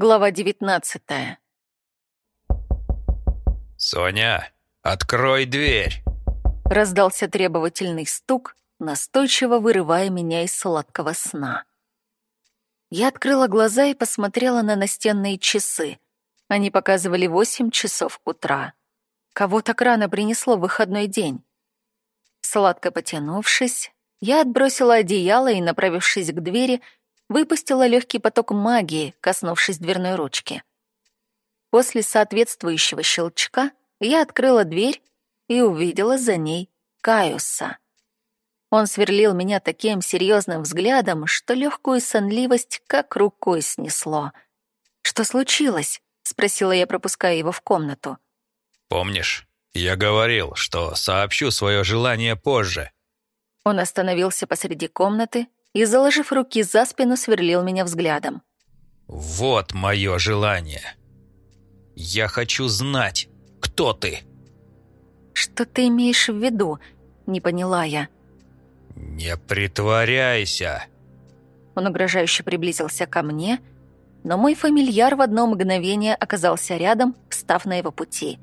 Глава 19 «Соня, открой дверь!» Раздался требовательный стук, настойчиво вырывая меня из сладкого сна. Я открыла глаза и посмотрела на настенные часы. Они показывали восемь часов утра. Кого так рано принесло в выходной день? Сладко потянувшись, я отбросила одеяло и, направившись к двери, выпустила легкий поток магии, коснувшись дверной ручки. После соответствующего щелчка я открыла дверь и увидела за ней Каюса. Он сверлил меня таким серьезным взглядом, что легкую сонливость как рукой снесло. «Что случилось?» — спросила я, пропуская его в комнату. «Помнишь, я говорил, что сообщу свое желание позже». Он остановился посреди комнаты и, заложив руки за спину, сверлил меня взглядом. «Вот мое желание. Я хочу знать, кто ты». «Что ты имеешь в виду?» — не поняла я. «Не притворяйся!» Он угрожающе приблизился ко мне, но мой фамильяр в одно мгновение оказался рядом, встав на его пути.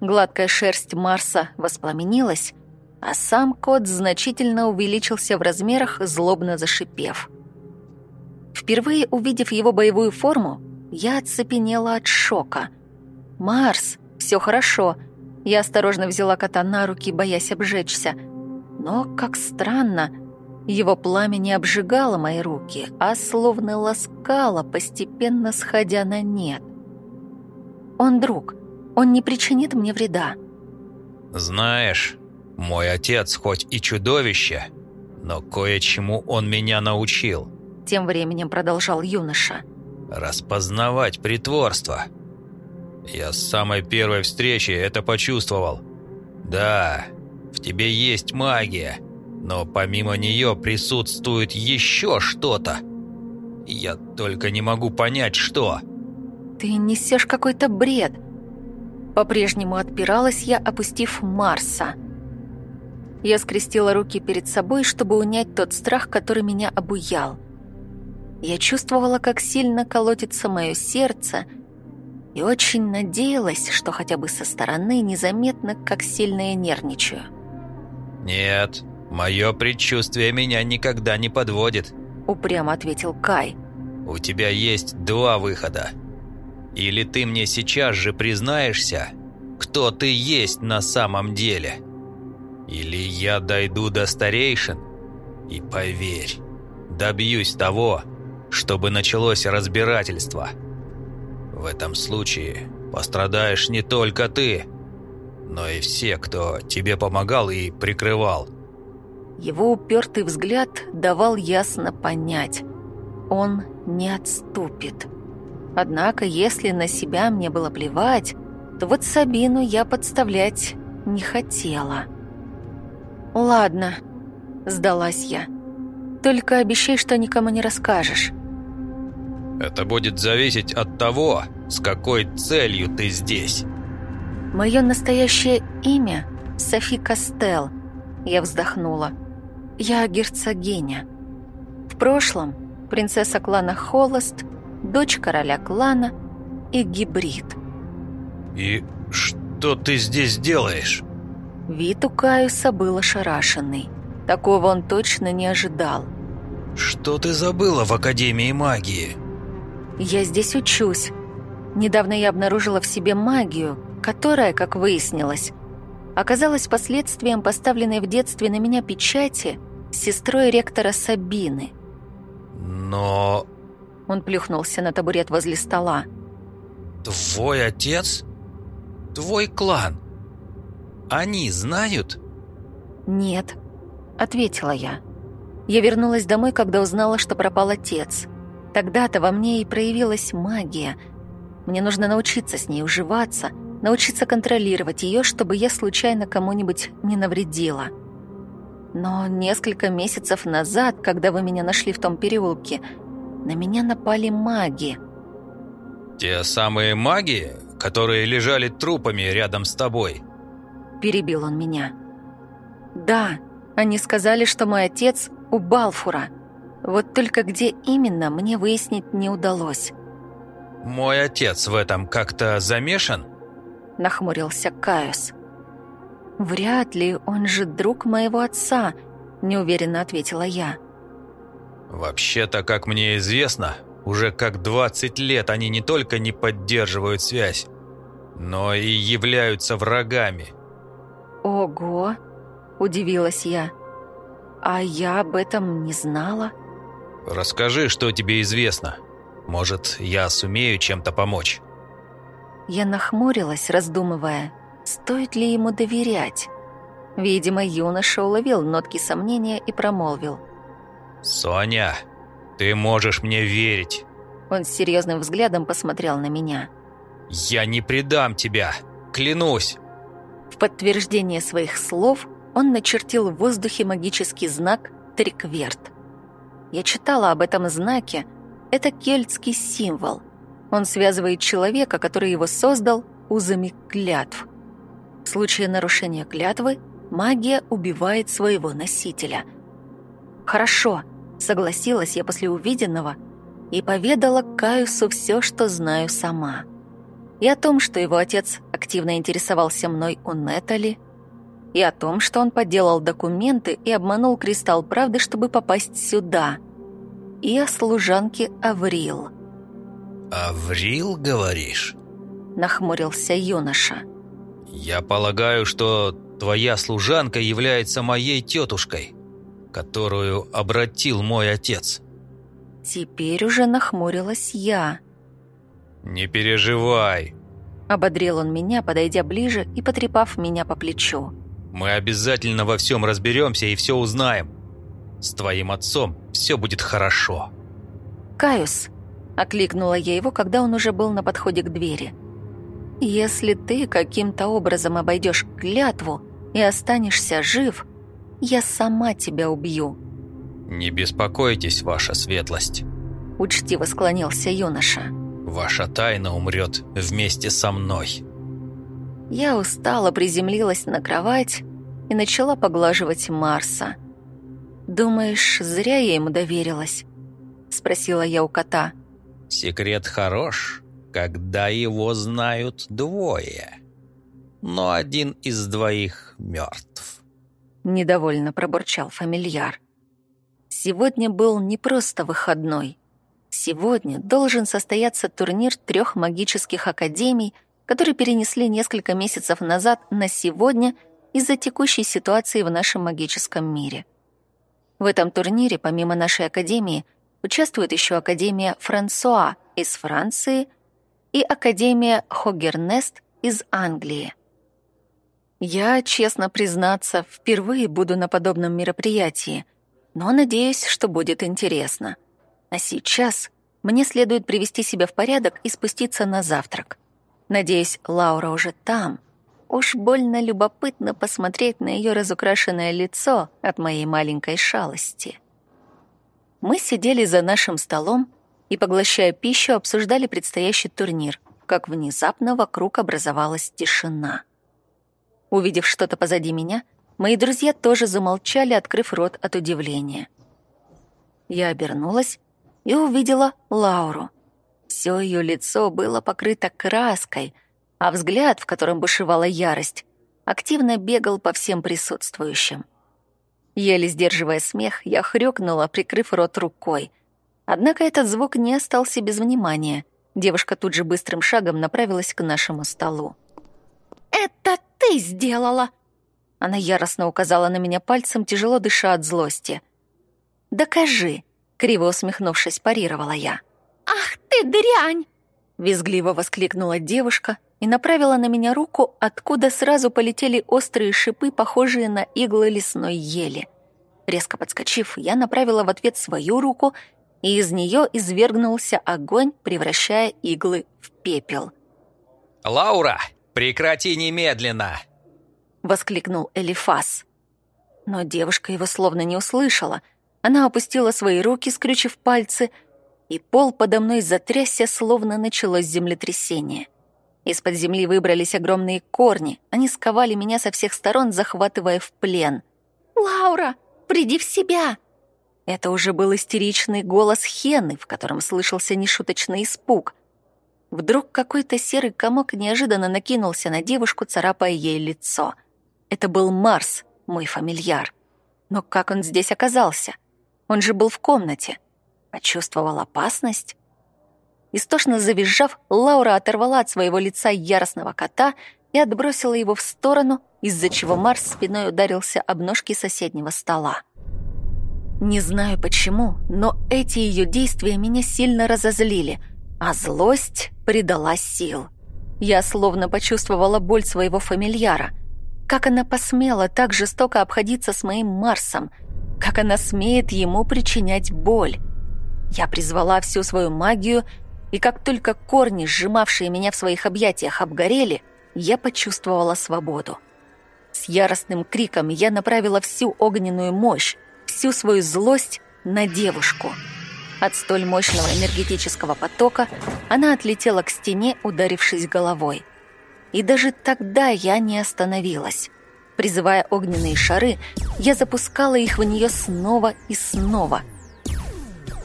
Гладкая шерсть Марса воспламенилась, а сам кот значительно увеличился в размерах, злобно зашипев. Впервые увидев его боевую форму, я оцепенела от шока. «Марс, все хорошо», я осторожно взяла кота на руки, боясь обжечься. Но, как странно, его пламя не обжигало мои руки, а словно ласкало, постепенно сходя на нет. Он друг, он не причинит мне вреда. Знаешь, мой отец хоть и чудовище, но кое-чему он меня научил. Тем временем продолжал юноша. Распознавать притворство. Я с самой первой встречи это почувствовал. Да, в тебе есть магия, но помимо нее присутствует еще что-то. Я только не могу понять, что. Ты несешь какой-то бред. По-прежнему отпиралась я, опустив Марса. Я скрестила руки перед собой, чтобы унять тот страх, который меня обуял. Я чувствовала, как сильно колотится мое сердце, и очень надеялась, что хотя бы со стороны незаметно, как сильно я нервничаю. «Нет, мое предчувствие меня никогда не подводит», — упрямо ответил Кай. «У тебя есть два выхода. Или ты мне сейчас же признаешься, кто ты есть на самом деле. Или я дойду до старейшин и, поверь, добьюсь того, чтобы началось разбирательство». В этом случае пострадаешь не только ты, но и все, кто тебе помогал и прикрывал. Его упертый взгляд давал ясно понять. Он не отступит. Однако, если на себя мне было плевать, то вот Сабину я подставлять не хотела. «Ладно», — сдалась я. «Только обещай, что никому не расскажешь». Это будет зависеть от того, с какой целью ты здесь. Мое настоящее имя Софи Кастел. Я вздохнула. Я герцогиня. В прошлом принцесса клана Холост, дочь короля клана и гибрид. И что ты здесь делаешь? Вид у Каюса был ошарашенный. Такого он точно не ожидал. Что ты забыла в Академии магии? Я здесь учусь. Недавно я обнаружила в себе магию, которая, как выяснилось, оказалась последствием поставленной в детстве на меня печати сестрой ректора Сабины. Но... Он плюхнулся на табурет возле стола. Твой отец? Твой клан? Они знают? Нет, ответила я. Я вернулась домой, когда узнала, что пропал отец. Тогда-то во мне и проявилась магия. Мне нужно научиться с ней уживаться, научиться контролировать ее, чтобы я случайно кому-нибудь не навредила. Но несколько месяцев назад, когда вы меня нашли в том переулке, на меня напали маги. «Те самые маги, которые лежали трупами рядом с тобой?» Перебил он меня. «Да, они сказали, что мой отец у Балфура». Вот только где именно, мне выяснить не удалось. мой отец в этом как-то замешан?» Нахмурился Каюс. «Вряд ли, он же друг моего отца», — неуверенно ответила я. «Вообще-то, как мне известно, уже как 20 лет они не только не поддерживают связь, но и являются врагами». «Ого!» — удивилась я. «А я об этом не знала». «Расскажи, что тебе известно. Может, я сумею чем-то помочь?» Я нахмурилась, раздумывая, стоит ли ему доверять. Видимо, юноша уловил нотки сомнения и промолвил. «Соня, ты можешь мне верить!» Он с серьезным взглядом посмотрел на меня. «Я не предам тебя, клянусь!» В подтверждение своих слов он начертил в воздухе магический знак «Трикверт». Я читала об этом знаке. Это кельтский символ. Он связывает человека, который его создал, узами клятв. В случае нарушения клятвы магия убивает своего носителя. «Хорошо», — согласилась я после увиденного и поведала Каюсу все, что знаю сама. И о том, что его отец активно интересовался мной у Нетали, и о том, что он подделал документы и обманул Кристалл Правды, чтобы попасть сюда, и о служанке Аврил. «Аврил, говоришь?» — нахмурился юноша. «Я полагаю, что твоя служанка является моей тетушкой, которую обратил мой отец». Теперь уже нахмурилась я. «Не переживай», — ободрил он меня, подойдя ближе и потрепав меня по плечу. «Мы обязательно во всем разберемся и все узнаем. С твоим отцом все будет хорошо». «Каюс», — окликнула я его, когда он уже был на подходе к двери. «Если ты каким-то образом обойдешь клятву и останешься жив, я сама тебя убью». «Не беспокойтесь, ваша светлость», — учтиво склонился юноша. «Ваша тайна умрет вместе со мной». Я устало приземлилась на кровать и начала поглаживать Марса. «Думаешь, зря я ему доверилась?» — спросила я у кота. «Секрет хорош, когда его знают двое, но один из двоих мертв». Недовольно пробурчал фамильяр. Сегодня был не просто выходной. Сегодня должен состояться турнир трех магических академий, которые перенесли несколько месяцев назад на сегодня из-за текущей ситуации в нашем магическом мире. В этом турнире, помимо нашей академии, участвует еще Академия Франсуа из Франции и Академия Хогернест из Англии. Я, честно признаться, впервые буду на подобном мероприятии — но надеюсь, что будет интересно. А сейчас мне следует привести себя в порядок и спуститься на завтрак. Надеюсь, Лаура уже там. Уж больно любопытно посмотреть на ее разукрашенное лицо от моей маленькой шалости. Мы сидели за нашим столом и, поглощая пищу, обсуждали предстоящий турнир, как внезапно вокруг образовалась тишина. Увидев что-то позади меня — Мои друзья тоже замолчали, открыв рот от удивления. Я обернулась и увидела Лауру. Все ее лицо было покрыто краской, а взгляд, в котором бушевала ярость, активно бегал по всем присутствующим. Еле сдерживая смех, я хрюкнула, прикрыв рот рукой. Однако этот звук не остался без внимания. Девушка тут же быстрым шагом направилась к нашему столу. «Это ты сделала!» Она яростно указала на меня пальцем, тяжело дыша от злости. «Докажи!» — криво усмехнувшись, парировала я. «Ах ты дрянь!» — визгливо воскликнула девушка и направила на меня руку, откуда сразу полетели острые шипы, похожие на иглы лесной ели. Резко подскочив, я направила в ответ свою руку, и из нее извергнулся огонь, превращая иглы в пепел. «Лаура, прекрати немедленно!» воскликнул Элифас. Но девушка его словно не услышала. Она опустила свои руки, скрючив пальцы, и пол подо мной затрясся, словно началось землетрясение. Из-под земли выбрались огромные корни. Они сковали меня со всех сторон, захватывая в плен. «Лаура, приди в себя!» Это уже был истеричный голос Хены, в котором слышался нешуточный испуг. Вдруг какой-то серый комок неожиданно накинулся на девушку, царапая ей лицо. Это был Марс, мой фамильяр. Но как он здесь оказался? Он же был в комнате. Почувствовал опасность? Истошно завизжав, Лаура оторвала от своего лица яростного кота и отбросила его в сторону, из-за чего Марс спиной ударился об ножки соседнего стола. Не знаю почему, но эти ее действия меня сильно разозлили, а злость придала сил. Я словно почувствовала боль своего фамильяра. Как она посмела так жестоко обходиться с моим Марсом? Как она смеет ему причинять боль? Я призвала всю свою магию, и как только корни, сжимавшие меня в своих объятиях, обгорели, я почувствовала свободу. С яростным криком я направила всю огненную мощь, всю свою злость на девушку. От столь мощного энергетического потока она отлетела к стене, ударившись головой. И даже тогда я не остановилась. Призывая огненные шары, я запускала их в нее снова и снова.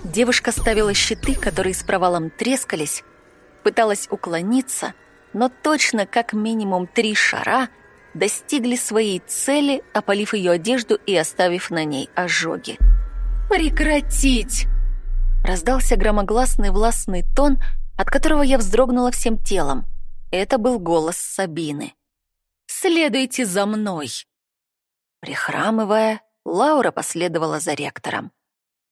Девушка ставила щиты, которые с провалом трескались, пыталась уклониться, но точно как минимум три шара — достигли своей цели, опалив ее одежду и оставив на ней ожоги. «Прекратить!» Раздался громогласный властный тон, от которого я вздрогнула всем телом. Это был голос Сабины. «Следуйте за мной!» Прихрамывая, Лаура последовала за ректором.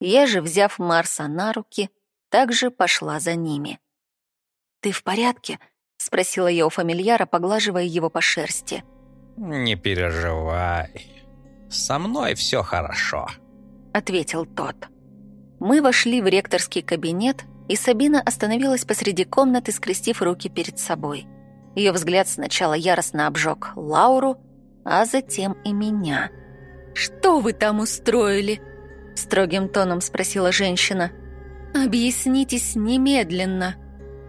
Я же, взяв Марса на руки, также пошла за ними. «Ты в порядке?» — спросила я у фамильяра, поглаживая его по шерсти. «Не переживай. Со мной все хорошо», — ответил тот. Мы вошли в ректорский кабинет, и Сабина остановилась посреди комнаты, скрестив руки перед собой. Ее взгляд сначала яростно обжег Лауру, а затем и меня. «Что вы там устроили?» — строгим тоном спросила женщина. «Объяснитесь немедленно.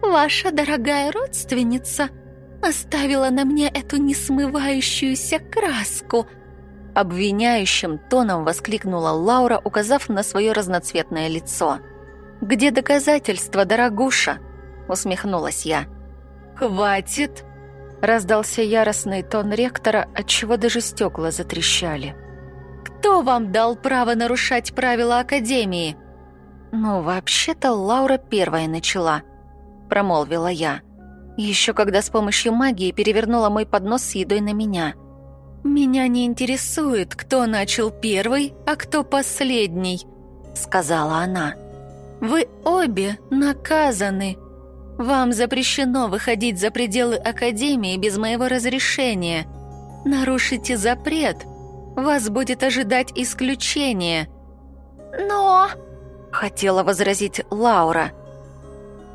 Ваша дорогая родственница оставила на мне эту несмывающуюся краску?» Обвиняющим тоном воскликнула Лаура, указав на свое разноцветное лицо. «Где доказательства, дорогуша?» усмехнулась я. «Хватит!» раздался яростный тон ректора, отчего даже стекла затрещали. «Кто вам дал право нарушать правила Академии?» «Ну, вообще-то Лаура первая начала», — промолвила я. Еще когда с помощью магии перевернула мой поднос с едой на меня. «Меня не интересует, кто начал первый, а кто последний», — сказала она. «Вы обе наказаны. Вам запрещено выходить за пределы Академии без моего разрешения. Нарушите запрет, вас будет ожидать исключение». «Но...» — хотела возразить Лаура —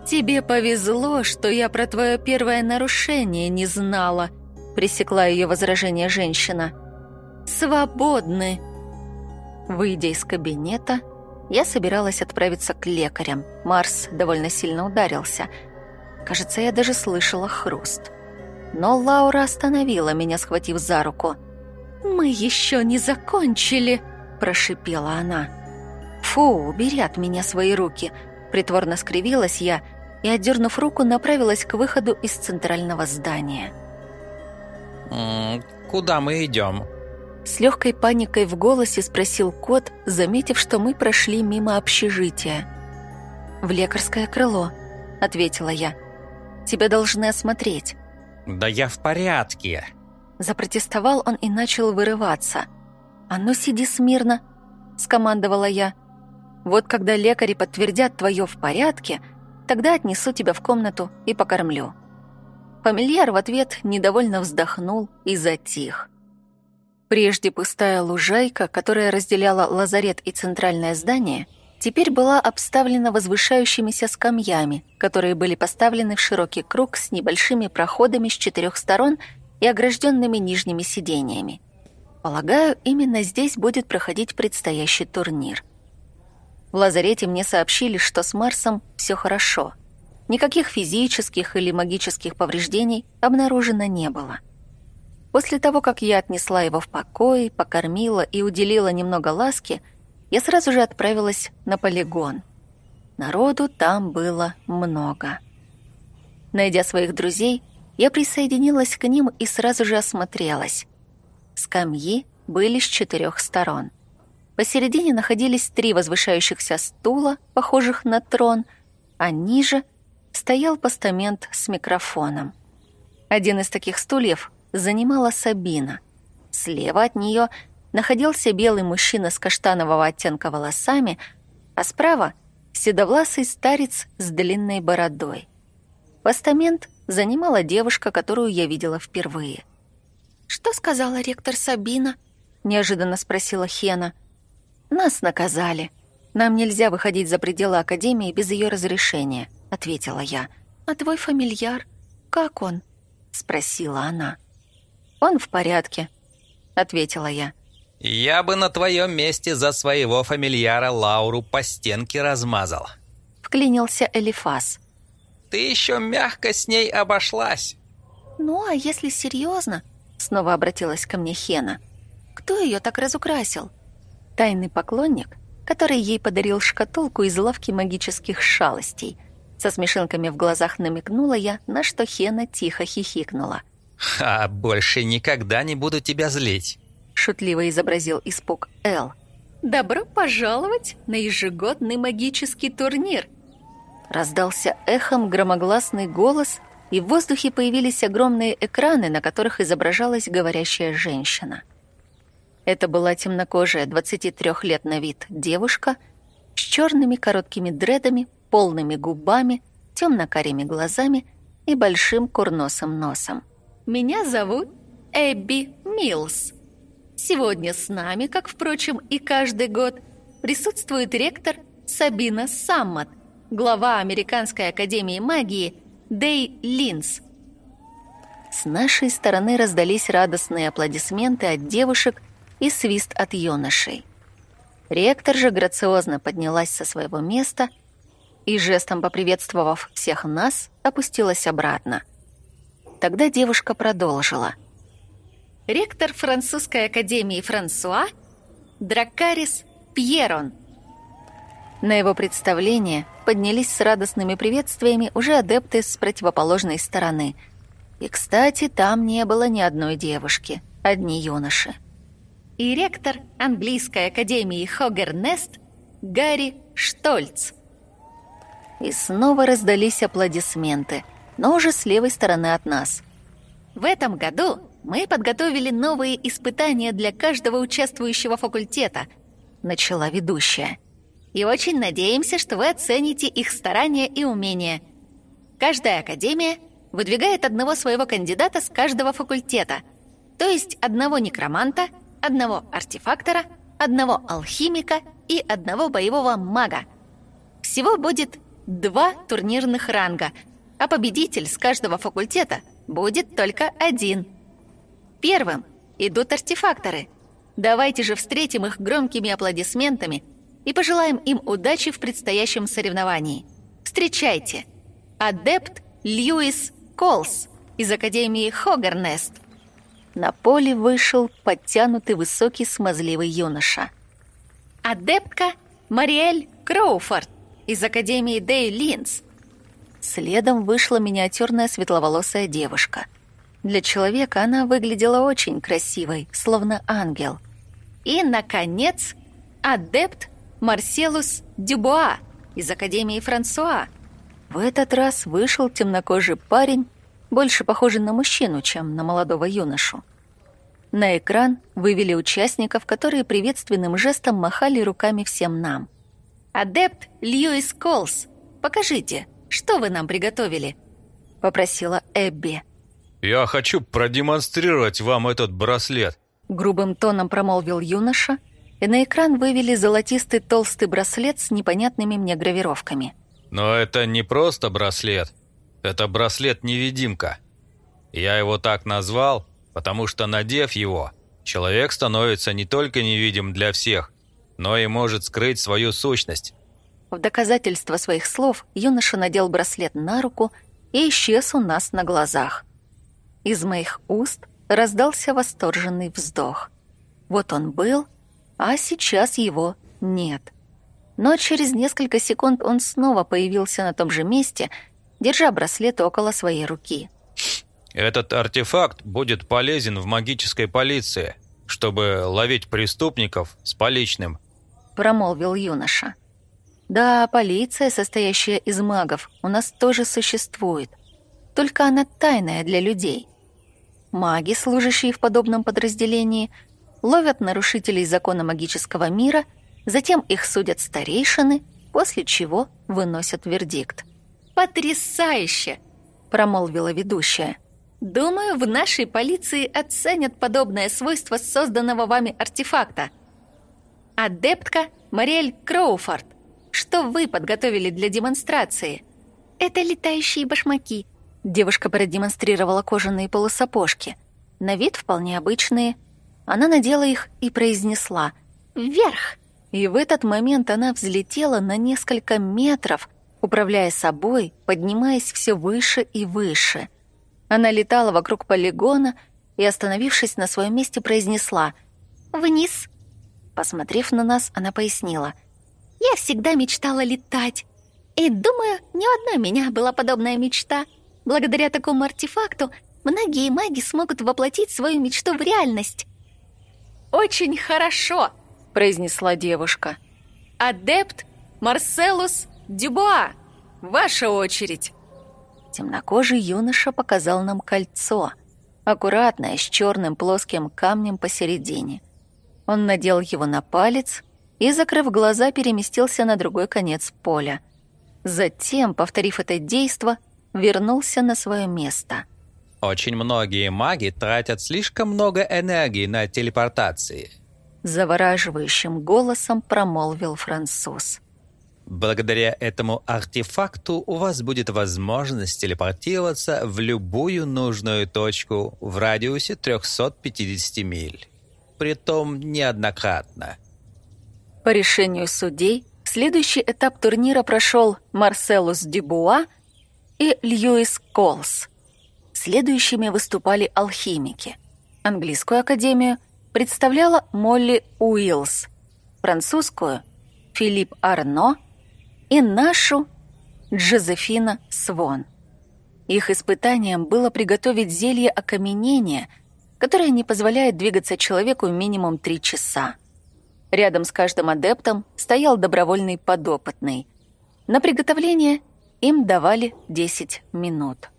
«Тебе повезло, что я про твое первое нарушение не знала», пресекла ее возражение женщина. «Свободны!» Выйдя из кабинета, я собиралась отправиться к лекарям. Марс довольно сильно ударился. Кажется, я даже слышала хруст. Но Лаура остановила меня, схватив за руку. «Мы еще не закончили!» – прошипела она. «Фу, убери от меня свои руки!» Притворно скривилась я – и, отдернув руку, направилась к выходу из центрального здания. «Куда мы идем?» С легкой паникой в голосе спросил кот, заметив, что мы прошли мимо общежития. «В лекарское крыло», — ответила я. «Тебя должны осмотреть». «Да я в порядке». Запротестовал он и начал вырываться. «А ну сиди смирно», — скомандовала я. «Вот когда лекари подтвердят твое в порядке», — Тогда отнесу тебя в комнату и покормлю». Фамильяр в ответ недовольно вздохнул и затих. Прежде пустая лужайка, которая разделяла лазарет и центральное здание, теперь была обставлена возвышающимися скамьями, которые были поставлены в широкий круг с небольшими проходами с четырех сторон и огражденными нижними сидениями. Полагаю, именно здесь будет проходить предстоящий турнир – в лазарете мне сообщили, что с Марсом все хорошо. Никаких физических или магических повреждений обнаружено не было. После того, как я отнесла его в покой, покормила и уделила немного ласки, я сразу же отправилась на полигон. Народу там было много. Найдя своих друзей, я присоединилась к ним и сразу же осмотрелась. Скамьи были с четырех сторон. Посередине находились три возвышающихся стула, похожих на трон, а ниже стоял постамент с микрофоном. Один из таких стульев занимала Сабина. Слева от нее находился белый мужчина с каштанового оттенка волосами, а справа — седовласый старец с длинной бородой. Постамент занимала девушка, которую я видела впервые. «Что сказала ректор Сабина?» — неожиданно спросила Хена. «Нас наказали. Нам нельзя выходить за пределы Академии без ее разрешения», — ответила я. «А твой фамильяр? Как он?» — спросила она. «Он в порядке», — ответила я. «Я бы на твоем месте за своего фамильяра Лауру по стенке размазал», — вклинился Элифас. «Ты еще мягко с ней обошлась». «Ну, а если серьезно?» — снова обратилась ко мне Хена. «Кто ее так разукрасил?» Тайный поклонник, который ей подарил шкатулку из лавки магических шалостей. Со смешинками в глазах намекнула я, на что Хена тихо хихикнула. «Ха, больше никогда не буду тебя злить шутливо изобразил испуг Эл. «Добро пожаловать на ежегодный магический турнир!» Раздался эхом громогласный голос, и в воздухе появились огромные экраны, на которых изображалась говорящая женщина. Это была темнокожая, 23 лет на вид девушка с черными короткими дредами, полными губами, темно-карими глазами и большим курносым носом. «Меня зовут Эбби Милс», Сегодня с нами, как, впрочем, и каждый год, присутствует ректор Сабина Саммат, глава Американской академии магии Дэй Линс. С нашей стороны раздались радостные аплодисменты от девушек и свист от юношей. Ректор же грациозно поднялась со своего места и, жестом поприветствовав всех нас, опустилась обратно. Тогда девушка продолжила — ректор французской академии Франсуа Дракарис Пьерон. На его представление поднялись с радостными приветствиями уже адепты с противоположной стороны. И, кстати, там не было ни одной девушки, одни юноши. И ректор английской академии Хогернест Гарри Штольц. И снова раздались аплодисменты, но уже с левой стороны от нас. В этом году мы подготовили новые испытания для каждого участвующего факультета», — начала ведущая. «И очень надеемся, что вы оцените их старания и умения. Каждая академия выдвигает одного своего кандидата с каждого факультета, то есть одного некроманта, одного артефактора, одного алхимика и одного боевого мага. Всего будет два турнирных ранга, а победитель с каждого факультета будет только один — Первым идут артефакторы. Давайте же встретим их громкими аплодисментами и пожелаем им удачи в предстоящем соревновании. Встречайте! Адепт Льюис Колс из Академии Хогернест. На поле вышел подтянутый высокий смазливый юноша. Адептка Мариэль Кроуфорд из Академии Дэй Линз. Следом вышла миниатюрная светловолосая девушка — для человека она выглядела очень красивой, словно ангел. И, наконец, адепт Марселус Дюбуа из Академии Франсуа. В этот раз вышел темнокожий парень, больше похожий на мужчину, чем на молодого юношу. На экран вывели участников, которые приветственным жестом махали руками всем нам. «Адепт Льюис Колс, покажите, что вы нам приготовили?» — попросила Эбби. «Я хочу продемонстрировать вам этот браслет», — грубым тоном промолвил юноша, и на экран вывели золотистый толстый браслет с непонятными мне гравировками. «Но это не просто браслет. Это браслет-невидимка. Я его так назвал, потому что, надев его, человек становится не только невидим для всех, но и может скрыть свою сущность». В доказательство своих слов юноша надел браслет на руку и исчез у нас на глазах. Из моих уст раздался восторженный вздох. Вот он был, а сейчас его нет. Но через несколько секунд он снова появился на том же месте держа браслет около своей руки. «Этот артефакт будет полезен в магической полиции, чтобы ловить преступников с поличным», промолвил юноша. «Да, полиция, состоящая из магов, у нас тоже существует. Только она тайная для людей. Маги, служащие в подобном подразделении, ловят нарушителей закона магического мира, затем их судят старейшины, после чего выносят вердикт. «Потрясающе!» — промолвила ведущая. «Думаю, в нашей полиции оценят подобное свойство созданного вами артефакта. Адептка Мариэль Кроуфорд, что вы подготовили для демонстрации?» «Это летающие башмаки», — девушка продемонстрировала кожаные полусапожки. На вид вполне обычные. Она надела их и произнесла «Вверх!» И в этот момент она взлетела на несколько метров, управляя собой, поднимаясь все выше и выше. Она летала вокруг полигона и, остановившись на своем месте, произнесла «Вниз!». Посмотрев на нас, она пояснила «Я всегда мечтала летать. И думаю, не одна меня была подобная мечта. Благодаря такому артефакту многие маги смогут воплотить свою мечту в реальность». «Очень хорошо!» — произнесла девушка. «Адепт Марселус Дюбуа, ваша очередь!» Темнокожий юноша показал нам кольцо, аккуратное, с черным плоским камнем посередине. Он надел его на палец и, закрыв глаза, переместился на другой конец поля. Затем, повторив это действо, вернулся на свое место. «Очень многие маги тратят слишком много энергии на телепортации», завораживающим голосом промолвил француз. Благодаря этому артефакту у вас будет возможность телепортироваться в любую нужную точку в радиусе 350 миль. Притом неоднократно. По решению судей, следующий этап турнира прошел Марселус Дюбуа и Льюис Колс. Следующими выступали алхимики. Английскую академию представляла Молли Уиллс, французскую — Филипп Арно — и нашу Джозефина Свон. Их испытанием было приготовить зелье окаменения, которое не позволяет двигаться человеку минимум три часа. Рядом с каждым адептом стоял добровольный подопытный. На приготовление им давали 10 минут.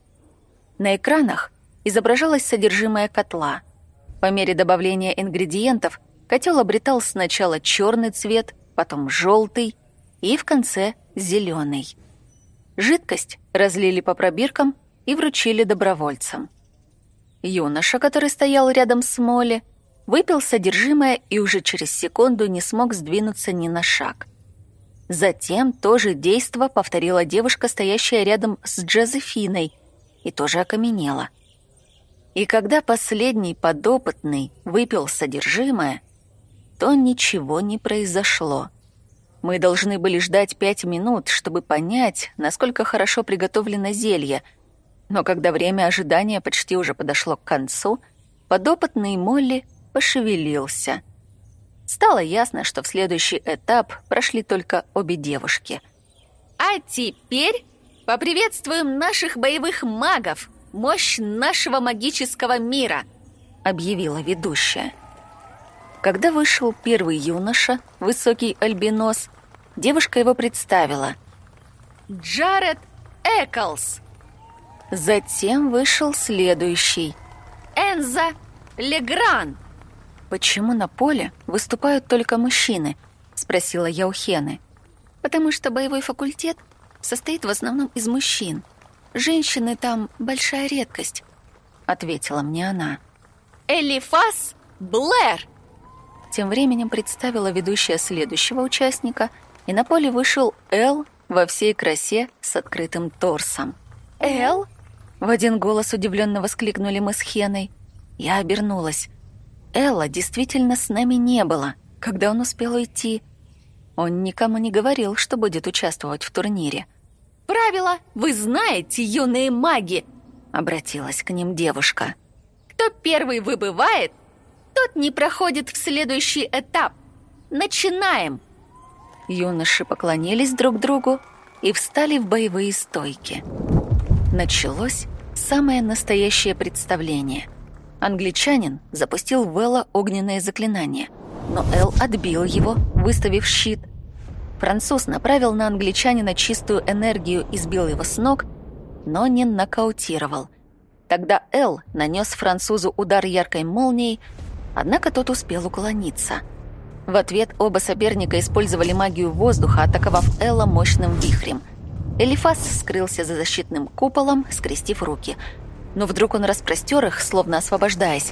На экранах изображалось содержимое котла. По мере добавления ингредиентов котел обретал сначала черный цвет, потом желтый, и в конце зеленый. Жидкость разлили по пробиркам и вручили добровольцам. Юноша, который стоял рядом с Молли, выпил содержимое и уже через секунду не смог сдвинуться ни на шаг. Затем то же действо повторила девушка, стоящая рядом с Джозефиной, и тоже окаменела. И когда последний подопытный выпил содержимое, то ничего не произошло — мы должны были ждать пять минут, чтобы понять, насколько хорошо приготовлено зелье. Но когда время ожидания почти уже подошло к концу, подопытный Молли пошевелился. Стало ясно, что в следующий этап прошли только обе девушки. «А теперь поприветствуем наших боевых магов, мощь нашего магического мира», — объявила ведущая. Когда вышел первый юноша, высокий альбинос, девушка его представила. «Джаред Эклс!» Затем вышел следующий. «Энза Легран!» «Почему на поле выступают только мужчины?» — спросила я у Хены. «Потому что боевой факультет состоит в основном из мужчин. Женщины там большая редкость», — ответила мне она. «Элифас Блэр!» Тем временем представила ведущая следующего участника, и на поле вышел Эл во всей красе с открытым торсом. «Эл?» — в один голос удивленно воскликнули мы с Хеной. Я обернулась. Элла действительно с нами не было, когда он успел уйти. Он никому не говорил, что будет участвовать в турнире. «Правила вы знаете, юные маги!» — обратилась к ним девушка. «Кто первый выбывает, тот не проходит в следующий этап. Начинаем!» Юноши поклонились друг другу и встали в боевые стойки. Началось самое настоящее представление. Англичанин запустил в Элла огненное заклинание, но Эл отбил его, выставив щит. Француз направил на англичанина чистую энергию и сбил его с ног, но не нокаутировал. Тогда Эл нанес французу удар яркой молнией, однако тот успел уклониться. В ответ оба соперника использовали магию воздуха, атаковав Элла мощным вихрем. Элифас скрылся за защитным куполом, скрестив руки. Но вдруг он распростер их, словно освобождаясь,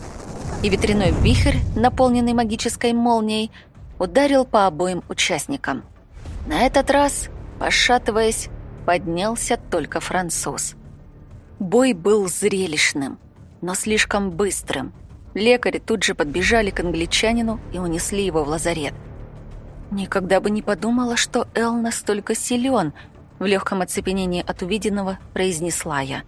и ветряной вихрь, наполненный магической молнией, ударил по обоим участникам. На этот раз, пошатываясь, поднялся только француз. Бой был зрелищным, но слишком быстрым. Лекари тут же подбежали к англичанину и унесли его в лазарет. Никогда бы не подумала, что Эл настолько силен, в легком оцепенении от увиденного произнесла я.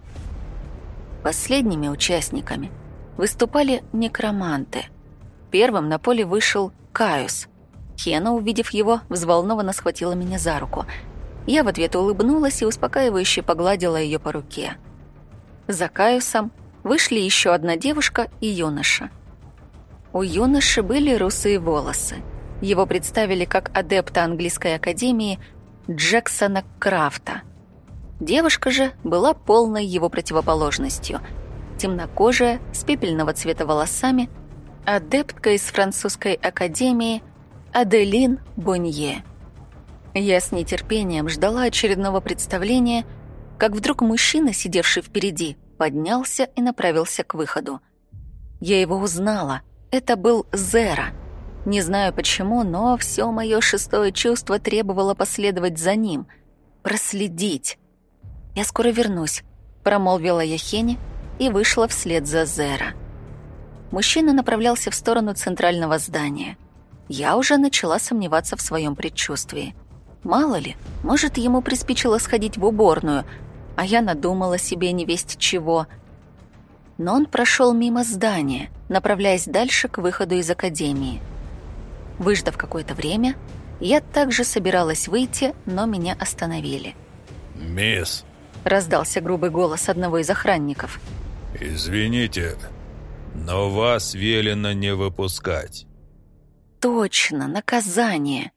Последними участниками выступали некроманты. Первым на поле вышел Каюс. Хена, увидев его, взволнованно схватила меня за руку – я в ответ улыбнулась и успокаивающе погладила ее по руке. За Каюсом вышли еще одна девушка и юноша. У юноши были русые волосы. Его представили как адепта английской академии Джексона Крафта. Девушка же была полной его противоположностью. Темнокожая, с пепельного цвета волосами, адептка из французской академии Аделин Бонье. Я с нетерпением ждала очередного представления, как вдруг мужчина, сидевший впереди, поднялся и направился к выходу. Я его узнала. Это был Зера. Не знаю почему, но все мое шестое чувство требовало последовать за ним, проследить. «Я скоро вернусь», — промолвила я и вышла вслед за Зера. Мужчина направлялся в сторону центрального здания. Я уже начала сомневаться в своем предчувствии. Мало ли, может, ему приспичило сходить в уборную, а я надумала себе невесть чего. Но он прошел мимо здания, направляясь дальше к выходу из академии. Выждав какое-то время, я также собиралась выйти, но меня остановили. «Мисс!» — раздался грубый голос одного из охранников. «Извините, но вас велено не выпускать». «Точно, наказание!»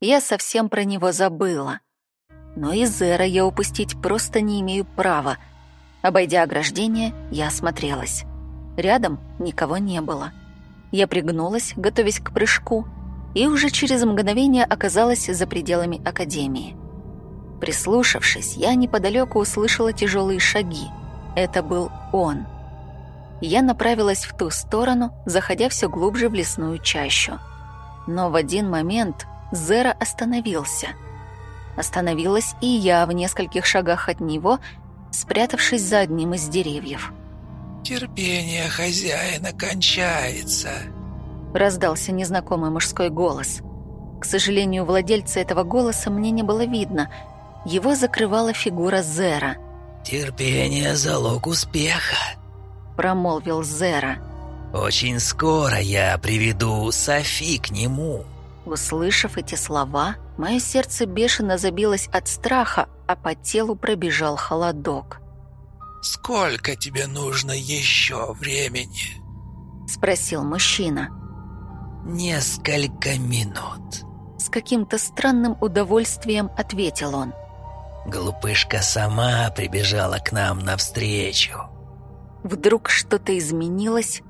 Я совсем про него забыла. Но и Зера я упустить просто не имею права. Обойдя ограждение, я осмотрелась. Рядом никого не было. Я пригнулась, готовясь к прыжку, и уже через мгновение оказалась за пределами академии. Прислушавшись, я неподалеку услышала тяжелые шаги. Это был он. Я направилась в ту сторону, заходя все глубже в лесную чащу. Но в один момент Зера остановился. Остановилась и я в нескольких шагах от него, спрятавшись за одним из деревьев. «Терпение хозяина кончается», — раздался незнакомый мужской голос. К сожалению, владельца этого голоса мне не было видно. Его закрывала фигура Зера. «Терпение — залог успеха», — промолвил Зера. «Очень скоро я приведу Софи к нему». Услышав эти слова, мое сердце бешено забилось от страха, а по телу пробежал холодок. «Сколько тебе нужно еще времени?» — спросил мужчина. «Несколько минут». С каким-то странным удовольствием ответил он. «Глупышка сама прибежала к нам навстречу». Вдруг что-то изменилось,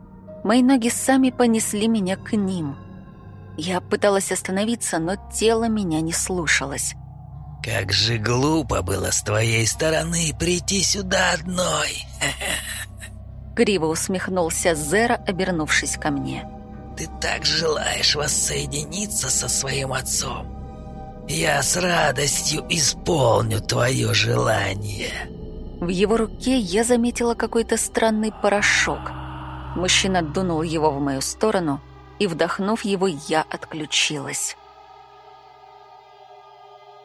мои ноги сами понесли меня к ним — я пыталась остановиться, но тело меня не слушалось. «Как же глупо было с твоей стороны прийти сюда одной!» Криво усмехнулся Зера, обернувшись ко мне. «Ты так желаешь воссоединиться со своим отцом. Я с радостью исполню твое желание». В его руке я заметила какой-то странный порошок. Мужчина дунул его в мою сторону, и, вдохнув его, я отключилась.